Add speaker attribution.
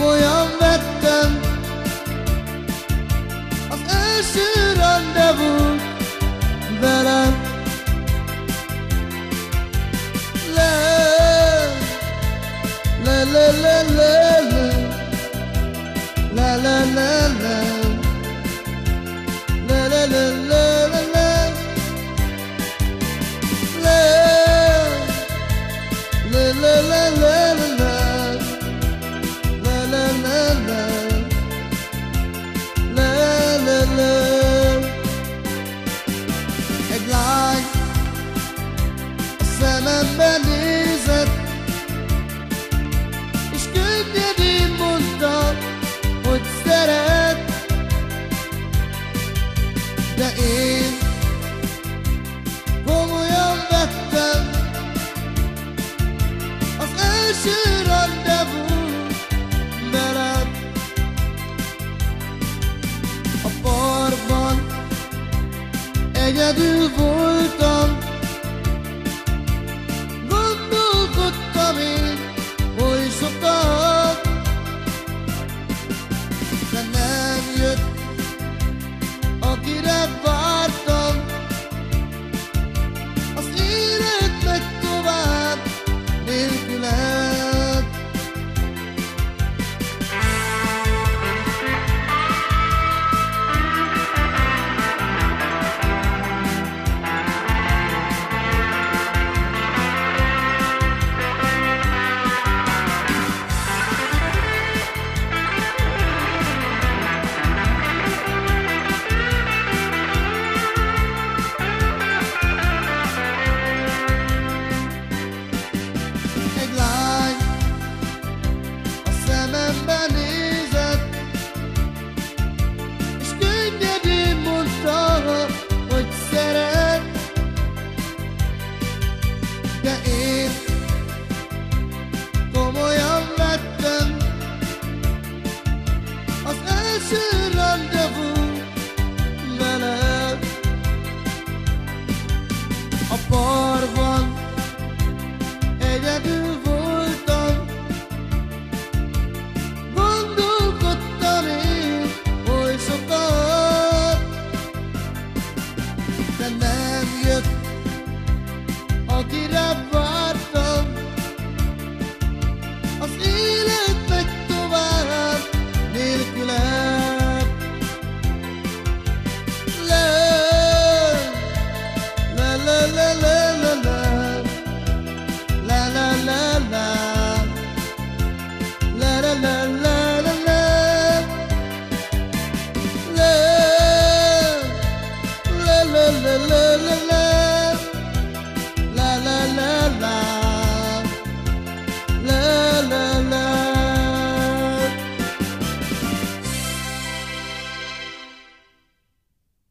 Speaker 1: komolyan vettem Az első rendezvút velem le, le, le, le, le. de én komolyan vettem az első rendezvú veled. A parkban egyedül voltam, az élet megy tovább nélküled. Le, le, le, le, le, le, le, le, le, le, le, le, le, le, le. La la la la la